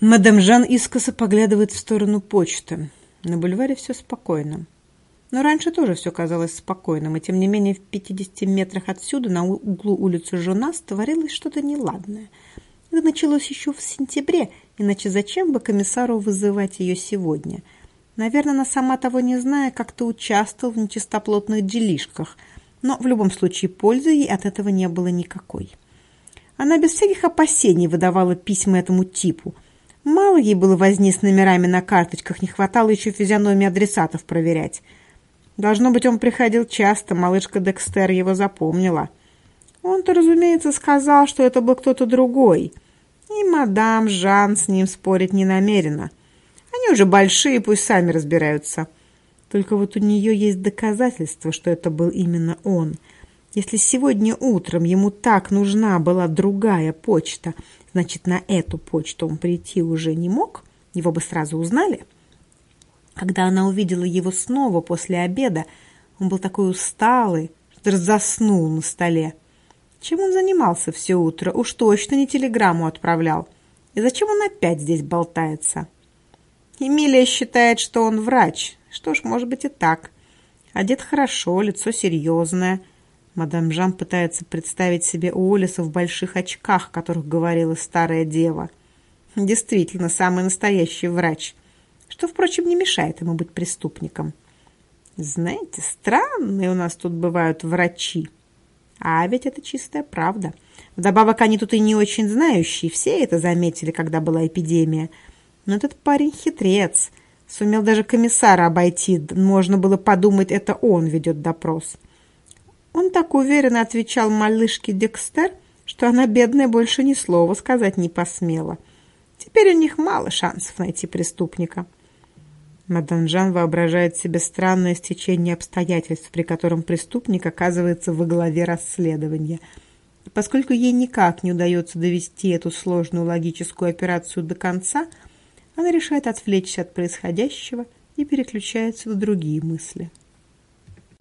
Мадам Жан искоса поглядывает в сторону почты. На бульваре все спокойно. Но раньше тоже все казалось спокойным, и тем не менее в 50 метрах отсюда, на углу улицы Жонас, творилось что-то неладное. Это началось еще в сентябре, иначе зачем бы комиссару вызывать ее сегодня? Наверное, она сама того не зная, как-то участвовал в нечистоплотных делишках, но в любом случае пользы ей от этого не было никакой. Она без всяких опасений выдавала письма этому типу – Мало ей было возни с номерами на карточках, не хватало еще физиономии адресатов проверять. Должно быть, он приходил часто, малышка Декстер его запомнила. Он-то, разумеется, сказал, что это был кто-то другой. И мадам Жан с ним спорить не намерена. Они уже большие, пусть сами разбираются. Только вот у нее есть доказательства, что это был именно он. Если сегодня утром ему так нужна была другая почта, Значит, на эту почту он прийти уже не мог, его бы сразу узнали. Когда она увидела его снова после обеда, он был такой усталый, что заснул на столе. Чем он занимался все утро? Уж точно не телеграмму отправлял. И зачем он опять здесь болтается? Эмилия считает, что он врач. Что ж, может быть и так. Одет хорошо, лицо серьезное. Мадам Жан пытается представить себе Уоллеса в больших очках, о которых говорила старая дева. Действительно, самый настоящий врач, что, впрочем, не мешает ему быть преступником. Знаете, странные у нас тут бывают врачи. А ведь это чистая правда. Вдобавок, они тут и не очень знающие, все это заметили, когда была эпидемия. Но этот парень хитрец, сумел даже комиссара обойти, можно было подумать, это он ведет допрос. Он так уверенно отвечал малышке Декстер, что она, бедная, больше ни слова сказать не посмела. Теперь у них мало шансов найти преступника. Мадан Жан воображает себе странное стечение обстоятельств, при котором преступник оказывается во главе расследования. И поскольку ей никак не удается довести эту сложную логическую операцию до конца, она решает отвлечься от происходящего и переключается на другие мысли.